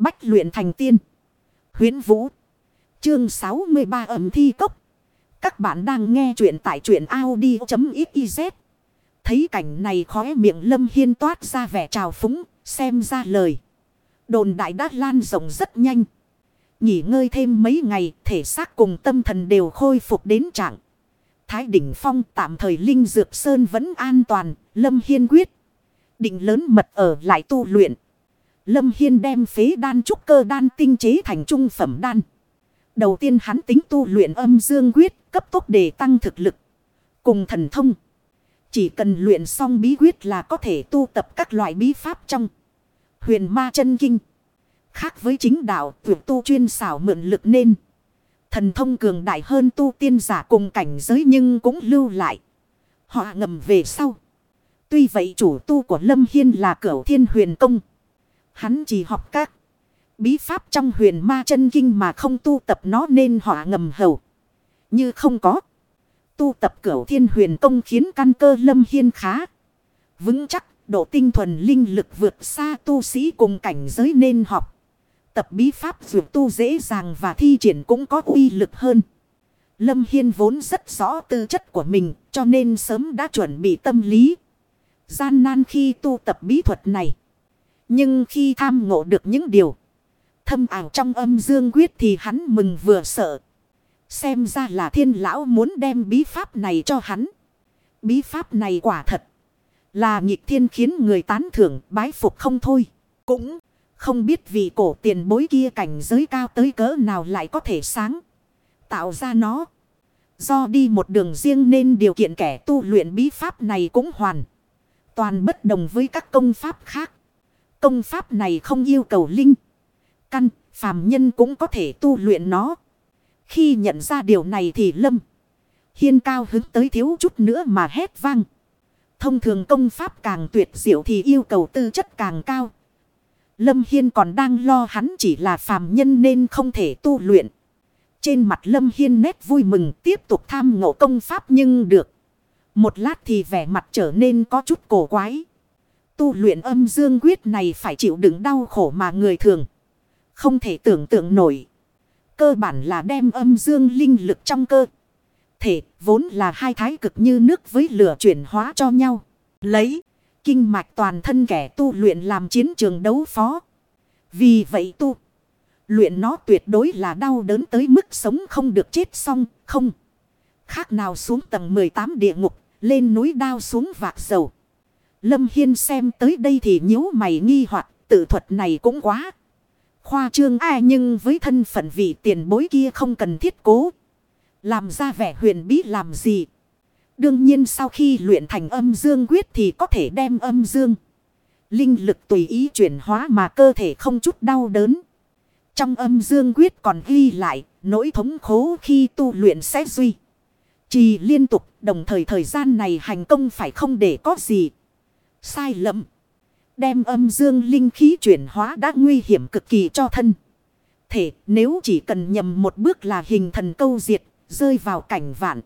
Bách luyện thành tiên. Huyến Vũ. Chương 63 ẩm thi cốc. Các bạn đang nghe truyện tại truyện Audi.xyz. Thấy cảnh này khóe miệng Lâm Hiên toát ra vẻ trào phúng, xem ra lời. Đồn đại đã lan rộng rất nhanh. Nghỉ ngơi thêm mấy ngày, thể xác cùng tâm thần đều khôi phục đến trạng. Thái đỉnh phong tạm thời Linh Dược Sơn vẫn an toàn, Lâm Hiên quyết. Định lớn mật ở lại tu luyện. Lâm Hiên đem phế đan trúc cơ đan tinh chế thành trung phẩm đan. Đầu tiên hắn tính tu luyện âm dương quyết, cấp tốc để tăng thực lực. Cùng thần thông. Chỉ cần luyện xong bí quyết là có thể tu tập các loại bí pháp trong. Huyền ma chân kinh. Khác với chính đạo tuyệt tu chuyên xảo mượn lực nên. Thần thông cường đại hơn tu tiên giả cùng cảnh giới nhưng cũng lưu lại. Họ ngầm về sau. Tuy vậy chủ tu của Lâm Hiên là cửu thiên huyền công. Hắn chỉ học các bí pháp trong huyền ma chân kinh mà không tu tập nó nên họa ngầm hầu. Như không có. Tu tập cửu thiên huyền công khiến căn cơ Lâm Hiên khá. Vững chắc, độ tinh thuần linh lực vượt xa tu sĩ cùng cảnh giới nên học. Tập bí pháp vượt tu dễ dàng và thi triển cũng có uy lực hơn. Lâm Hiên vốn rất rõ tư chất của mình, cho nên sớm đã chuẩn bị tâm lý. Gian nan khi tu tập bí thuật này. Nhưng khi tham ngộ được những điều thâm ảo trong âm dương quyết thì hắn mừng vừa sợ. Xem ra là thiên lão muốn đem bí pháp này cho hắn. Bí pháp này quả thật là nhịp thiên khiến người tán thưởng, bái phục không thôi. Cũng không biết vì cổ tiền bối kia cảnh giới cao tới cỡ nào lại có thể sáng. Tạo ra nó. Do đi một đường riêng nên điều kiện kẻ tu luyện bí pháp này cũng hoàn. Toàn bất đồng với các công pháp khác. Công pháp này không yêu cầu linh. Căn, phàm nhân cũng có thể tu luyện nó. Khi nhận ra điều này thì lâm. Hiên cao hứng tới thiếu chút nữa mà hét vang. Thông thường công pháp càng tuyệt diệu thì yêu cầu tư chất càng cao. Lâm Hiên còn đang lo hắn chỉ là phàm nhân nên không thể tu luyện. Trên mặt Lâm Hiên nét vui mừng tiếp tục tham ngộ công pháp nhưng được. Một lát thì vẻ mặt trở nên có chút cổ quái. Tu luyện âm dương quyết này phải chịu đựng đau khổ mà người thường. Không thể tưởng tượng nổi. Cơ bản là đem âm dương linh lực trong cơ. Thể vốn là hai thái cực như nước với lửa chuyển hóa cho nhau. Lấy kinh mạch toàn thân kẻ tu luyện làm chiến trường đấu phó. Vì vậy tu luyện nó tuyệt đối là đau đớn tới mức sống không được chết xong, không. Khác nào xuống tầng 18 địa ngục, lên núi đao xuống vạc dầu. Lâm Hiên xem tới đây thì nhíu mày nghi hoặc, tự thuật này cũng quá. Khoa trương ai nhưng với thân phận vị tiền bối kia không cần thiết cố. Làm ra vẻ huyền bí làm gì. Đương nhiên sau khi luyện thành âm dương quyết thì có thể đem âm dương. Linh lực tùy ý chuyển hóa mà cơ thể không chút đau đớn. Trong âm dương quyết còn ghi lại nỗi thống khổ khi tu luyện sẽ duy. trì liên tục, đồng thời thời gian này hành công phải không để có gì. Sai lầm. Đem âm dương linh khí chuyển hóa đã nguy hiểm cực kỳ cho thân. Thể nếu chỉ cần nhầm một bước là hình thần câu diệt, rơi vào cảnh vạn.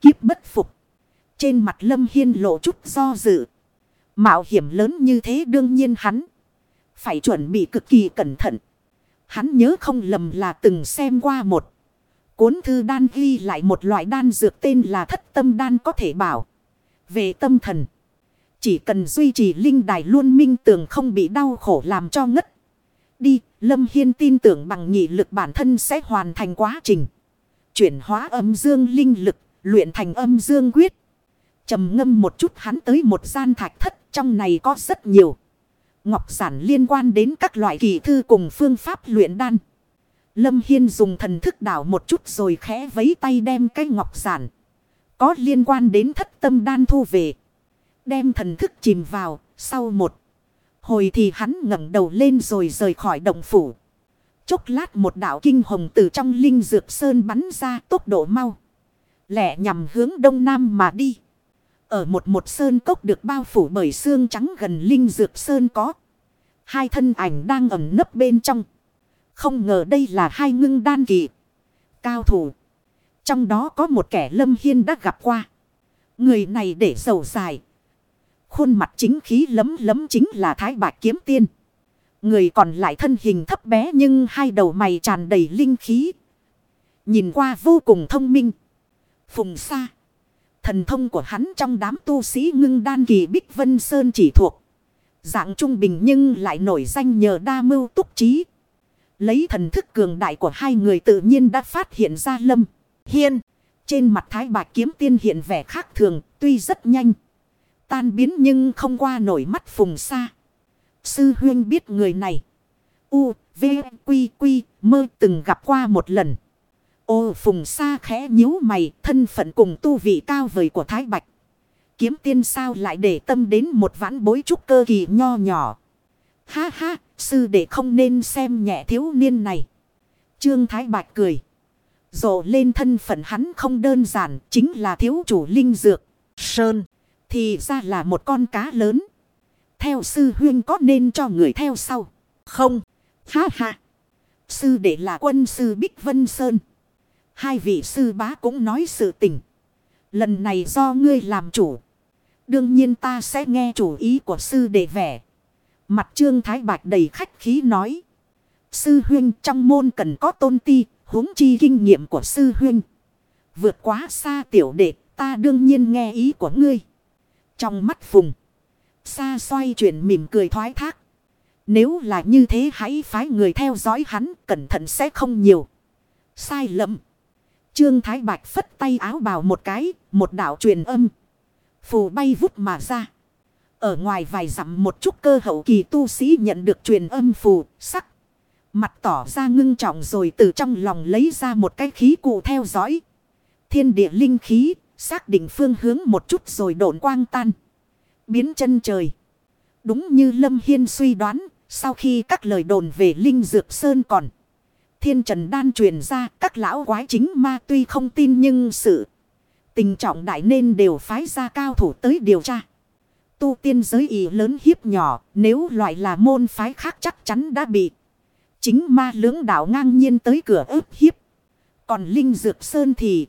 Kiếp bất phục. Trên mặt lâm hiên lộ chút do dự. Mạo hiểm lớn như thế đương nhiên hắn. Phải chuẩn bị cực kỳ cẩn thận. Hắn nhớ không lầm là từng xem qua một. Cuốn thư đan ghi lại một loại đan dược tên là thất tâm đan có thể bảo. Về tâm thần. Chỉ cần duy trì linh đài luôn minh tưởng không bị đau khổ làm cho ngất. Đi, Lâm Hiên tin tưởng bằng nhị lực bản thân sẽ hoàn thành quá trình. Chuyển hóa âm dương linh lực, luyện thành âm dương quyết. trầm ngâm một chút hắn tới một gian thạch thất, trong này có rất nhiều. Ngọc sản liên quan đến các loại kỳ thư cùng phương pháp luyện đan. Lâm Hiên dùng thần thức đảo một chút rồi khẽ vấy tay đem cái ngọc sản. Có liên quan đến thất tâm đan thu về. Đem thần thức chìm vào, sau một. Hồi thì hắn ngẩng đầu lên rồi rời khỏi động phủ. Chốc lát một đạo kinh hồng từ trong linh dược sơn bắn ra tốc độ mau. lẻ nhằm hướng đông nam mà đi. Ở một một sơn cốc được bao phủ bởi xương trắng gần linh dược sơn có. Hai thân ảnh đang ẩn nấp bên trong. Không ngờ đây là hai ngưng đan kỳ. Cao thủ. Trong đó có một kẻ lâm hiên đã gặp qua. Người này để dầu dài. Khuôn mặt chính khí lấm lấm chính là Thái Bạch Kiếm Tiên. Người còn lại thân hình thấp bé nhưng hai đầu mày tràn đầy linh khí. Nhìn qua vô cùng thông minh. Phùng xa. Thần thông của hắn trong đám tu sĩ ngưng đan kỳ Bích Vân Sơn chỉ thuộc. Dạng trung bình nhưng lại nổi danh nhờ đa mưu túc trí. Lấy thần thức cường đại của hai người tự nhiên đã phát hiện ra lâm. Hiên. Trên mặt thái bạch kiếm tiên hiện vẻ khác thường, tuy rất nhanh. Tan biến nhưng không qua nổi mắt phùng xa. Sư huyên biết người này. U, V, Quy, Quy, mơ từng gặp qua một lần. Ô phùng xa khẽ nhíu mày, thân phận cùng tu vị cao vời của Thái Bạch. Kiếm tiên sao lại để tâm đến một vãn bối trúc cơ kỳ nho nhỏ. Ha ha, sư đệ không nên xem nhẹ thiếu niên này. Trương Thái Bạch cười. Rộ lên thân phận hắn không đơn giản, chính là thiếu chủ linh dược. Sơn, thì ra là một con cá lớn. Theo sư huyên có nên cho người theo sau? Không. Ha ha. Sư đệ là quân sư Bích Vân Sơn. Hai vị sư bá cũng nói sự tình. Lần này do ngươi làm chủ. Đương nhiên ta sẽ nghe chủ ý của sư đệ vẻ. Mặt trương thái bạch đầy khách khí nói. Sư huyên trong môn cần có tôn ti, huống chi kinh nghiệm của sư huyên. Vượt quá xa tiểu đệ, ta đương nhiên nghe ý của ngươi. Trong mắt phùng. Xa xoay chuyển mỉm cười thoái thác. Nếu là như thế hãy phái người theo dõi hắn, cẩn thận sẽ không nhiều. Sai lầm. Trương Thái Bạch phất tay áo bào một cái, một đạo truyền âm. Phù bay vút mà ra. Ở ngoài vài dặm một chút cơ hậu kỳ tu sĩ nhận được truyền âm phù, sắc. Mặt tỏ ra ngưng trọng rồi từ trong lòng lấy ra một cái khí cụ theo dõi. Thiên địa linh khí, xác định phương hướng một chút rồi độn quang tan. Biến chân trời. Đúng như Lâm Hiên suy đoán, sau khi các lời đồn về Linh Dược Sơn còn. Thiên Trần Đan truyền ra các lão quái chính ma tuy không tin nhưng sự tình trọng đại nên đều phái ra cao thủ tới điều tra. Tu tiên giới ý lớn hiếp nhỏ nếu loại là môn phái khác chắc chắn đã bị. Chính ma lưỡng đạo ngang nhiên tới cửa ướp hiếp. Còn Linh Dược Sơn thì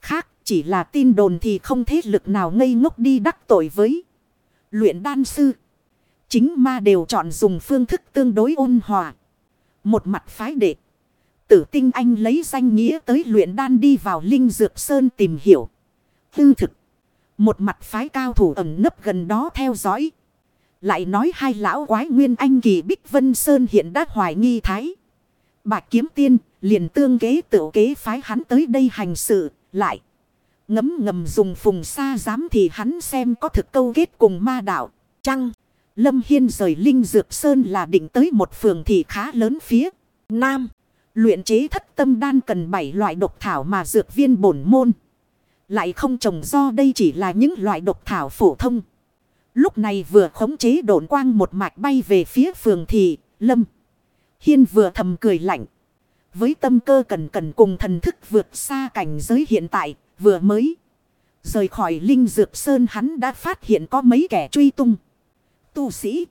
khác chỉ là tin đồn thì không thế lực nào ngây ngốc đi đắc tội với luyện đan sư. Chính ma đều chọn dùng phương thức tương đối ôn hòa. Một mặt phái đệ. Tử tinh anh lấy danh nghĩa tới luyện đan đi vào Linh Dược Sơn tìm hiểu. Tư thực. Một mặt phái cao thủ ẩn nấp gần đó theo dõi. Lại nói hai lão quái nguyên anh kỳ Bích Vân Sơn hiện đã hoài nghi thái. bà kiếm tiên, liền tương kế tự kế phái hắn tới đây hành sự. Lại ngấm ngầm dùng phùng xa dám thì hắn xem có thực câu kết cùng ma đạo. Chăng Lâm Hiên rời Linh Dược Sơn là định tới một phường thị khá lớn phía Nam. Luyện chế thất tâm đan cần 7 loại độc thảo mà dược viên bổn môn. Lại không trồng do đây chỉ là những loại độc thảo phổ thông. Lúc này vừa khống chế độn quang một mạch bay về phía phường thị, lâm. Hiên vừa thầm cười lạnh. Với tâm cơ cần cần cùng thần thức vượt xa cảnh giới hiện tại, vừa mới. Rời khỏi Linh Dược Sơn hắn đã phát hiện có mấy kẻ truy tung. Tu sĩ.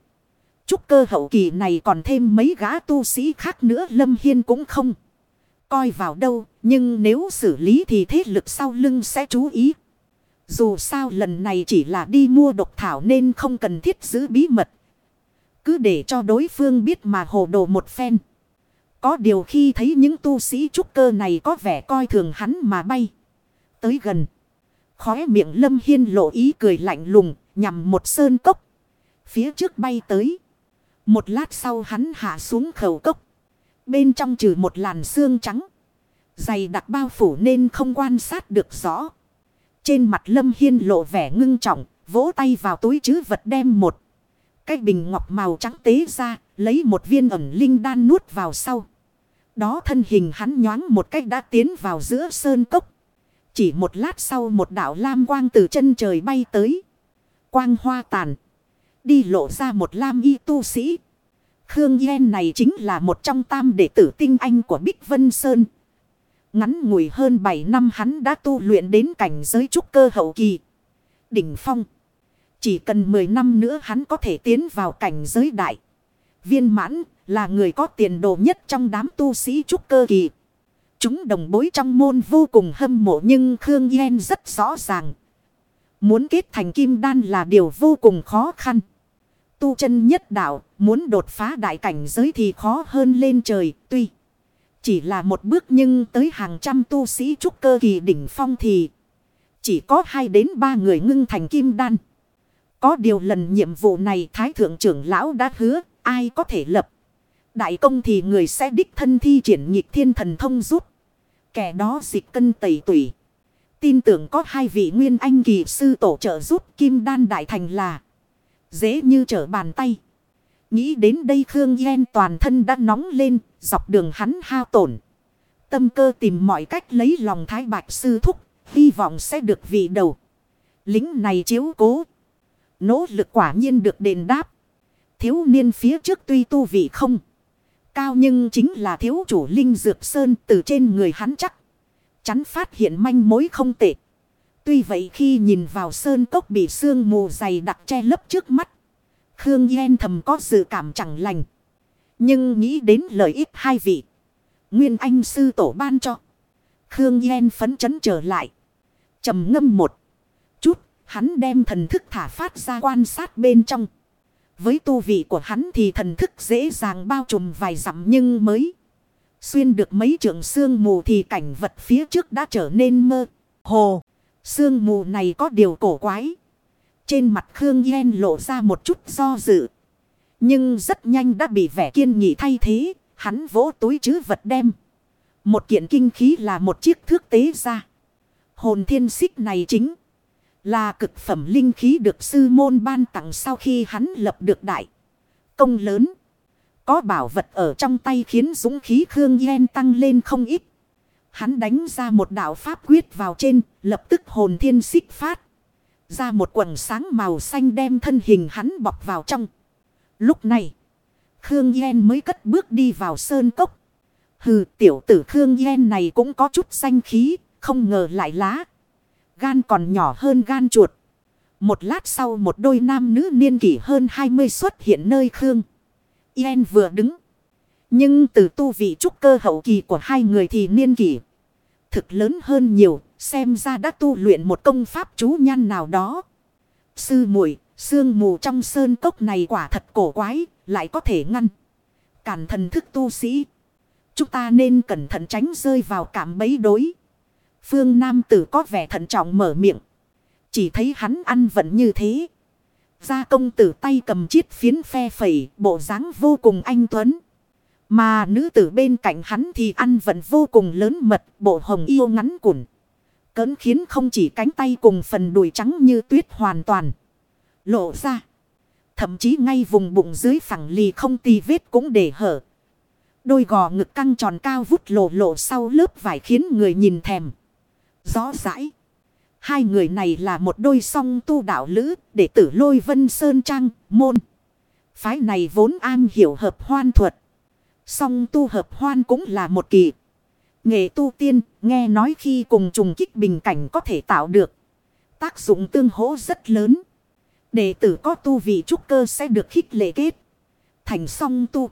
Trúc cơ hậu kỳ này còn thêm mấy gã tu sĩ khác nữa Lâm Hiên cũng không. Coi vào đâu, nhưng nếu xử lý thì thế lực sau lưng sẽ chú ý. Dù sao lần này chỉ là đi mua độc thảo nên không cần thiết giữ bí mật. Cứ để cho đối phương biết mà hồ đồ một phen. Có điều khi thấy những tu sĩ trúc cơ này có vẻ coi thường hắn mà bay. Tới gần. Khóe miệng Lâm Hiên lộ ý cười lạnh lùng, nhằm một sơn cốc. Phía trước bay tới. Một lát sau hắn hạ xuống khẩu cốc. Bên trong trừ một làn xương trắng. Dày đặc bao phủ nên không quan sát được rõ. Trên mặt Lâm Hiên lộ vẻ ngưng trọng. Vỗ tay vào túi chứ vật đem một. Cái bình ngọc màu trắng tế ra. Lấy một viên ẩm linh đan nuốt vào sau. Đó thân hình hắn nhoáng một cách đã tiến vào giữa sơn cốc. Chỉ một lát sau một đạo lam quang từ chân trời bay tới. Quang hoa tàn. Đi lộ ra một lam y tu sĩ. Khương Yên này chính là một trong tam đệ tử tinh anh của Bích Vân Sơn. Ngắn ngủi hơn 7 năm hắn đã tu luyện đến cảnh giới trúc cơ hậu kỳ. Đỉnh phong. Chỉ cần 10 năm nữa hắn có thể tiến vào cảnh giới đại. Viên mãn là người có tiền đồ nhất trong đám tu sĩ trúc cơ kỳ. Chúng đồng bối trong môn vô cùng hâm mộ nhưng Khương Yên rất rõ ràng. Muốn kết thành kim đan là điều vô cùng khó khăn. tu chân nhất đạo, muốn đột phá đại cảnh giới thì khó hơn lên trời, tuy chỉ là một bước nhưng tới hàng trăm tu sĩ trúc cơ kỳ đỉnh phong thì chỉ có hai đến ba người ngưng thành kim đan. Có điều lần nhiệm vụ này Thái Thượng trưởng lão đã hứa ai có thể lập. Đại công thì người sẽ đích thân thi triển nhịp thiên thần thông rút. Kẻ đó dịch cân tẩy tủy. Tin tưởng có hai vị nguyên anh kỳ sư tổ trợ giúp kim đan đại thành là dễ như trở bàn tay. Nghĩ đến đây Khương Yên toàn thân đã nóng lên, dọc đường hắn hao tổn. Tâm cơ tìm mọi cách lấy lòng thái bạch sư thúc, hy vọng sẽ được vị đầu. Lính này chiếu cố. Nỗ lực quả nhiên được đền đáp. Thiếu niên phía trước tuy tu vị không cao nhưng chính là thiếu chủ linh dược sơn, từ trên người hắn chắc. Chắn phát hiện manh mối không tệ. Tuy vậy khi nhìn vào sơn cốc bị sương mù dày đặc che lấp trước mắt. Khương Yên thầm có dự cảm chẳng lành. Nhưng nghĩ đến lợi ích hai vị. Nguyên Anh sư tổ ban cho. Khương Yên phấn chấn trở lại. trầm ngâm một chút. Hắn đem thần thức thả phát ra quan sát bên trong. Với tu vị của hắn thì thần thức dễ dàng bao trùm vài dặm nhưng mới. Xuyên được mấy trường sương mù thì cảnh vật phía trước đã trở nên mơ. Hồ. Sương mù này có điều cổ quái. Trên mặt Khương Yên lộ ra một chút do dự. Nhưng rất nhanh đã bị vẻ kiên nghị thay thế. Hắn vỗ túi chứ vật đem. Một kiện kinh khí là một chiếc thước tế ra. Hồn thiên xích này chính là cực phẩm linh khí được sư môn ban tặng sau khi hắn lập được đại. Công lớn. Có bảo vật ở trong tay khiến dũng khí Khương Yên tăng lên không ít. Hắn đánh ra một đạo pháp quyết vào trên, lập tức hồn thiên xích phát. Ra một quần sáng màu xanh đem thân hình hắn bọc vào trong. Lúc này, Khương Yên mới cất bước đi vào sơn cốc. Hừ, tiểu tử Khương Yên này cũng có chút xanh khí, không ngờ lại lá. Gan còn nhỏ hơn gan chuột. Một lát sau một đôi nam nữ niên kỷ hơn 20 xuất hiện nơi Khương. Yen vừa đứng. Nhưng từ tu vị trúc cơ hậu kỳ của hai người thì niên kỷ thực lớn hơn nhiều, xem ra đã tu luyện một công pháp chú nhan nào đó. Sư muội sương mù trong sơn cốc này quả thật cổ quái, lại có thể ngăn. Cản thần thức tu sĩ. Chúng ta nên cẩn thận tránh rơi vào cảm bấy đối. Phương Nam tử có vẻ thận trọng mở miệng. Chỉ thấy hắn ăn vẫn như thế. Gia công tử tay cầm chiếc phiến phe phẩy, bộ dáng vô cùng anh tuấn. Mà nữ tử bên cạnh hắn thì ăn vẫn vô cùng lớn mật, bộ hồng yêu ngắn củn. Cấn khiến không chỉ cánh tay cùng phần đùi trắng như tuyết hoàn toàn. Lộ ra. Thậm chí ngay vùng bụng dưới phẳng lì không tì vết cũng để hở. Đôi gò ngực căng tròn cao vút lộ lộ sau lớp vải khiến người nhìn thèm. Rõ rãi. Hai người này là một đôi song tu đạo lữ, đệ tử lôi vân sơn trang, môn. Phái này vốn an hiểu hợp hoan thuật. Song tu hợp hoan cũng là một kỳ. Nghệ tu tiên, nghe nói khi cùng trùng kích bình cảnh có thể tạo được. Tác dụng tương hỗ rất lớn. Đệ tử có tu vị trúc cơ sẽ được khích lệ kết. Thành song tu.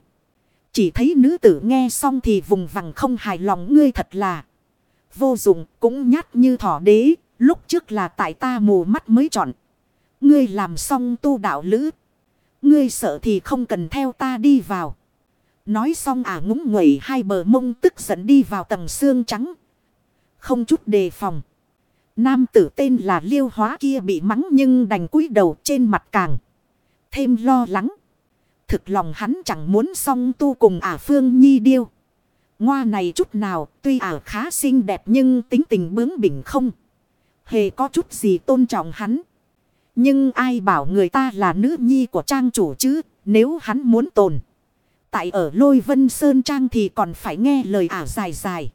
Chỉ thấy nữ tử nghe xong thì vùng vằng không hài lòng ngươi thật là. Vô dụng, cũng nhát như thỏ đế. Lúc trước là tại ta mù mắt mới chọn. Ngươi làm xong tu đạo lữ. Ngươi sợ thì không cần theo ta đi vào. Nói xong ả à ngúng nguẩy hai bờ mông tức giận đi vào tầng xương trắng. Không chút đề phòng. Nam tử tên là liêu hóa kia bị mắng nhưng đành cúi đầu trên mặt càng. Thêm lo lắng. Thực lòng hắn chẳng muốn song tu cùng ả phương nhi điêu. Ngoa này chút nào, tuy ả khá xinh đẹp nhưng tính tình bướng bỉnh không. Hề có chút gì tôn trọng hắn. Nhưng ai bảo người ta là nữ nhi của trang chủ chứ, nếu hắn muốn tồn. Tại ở lôi vân sơn trang thì còn phải nghe lời ả dài dài.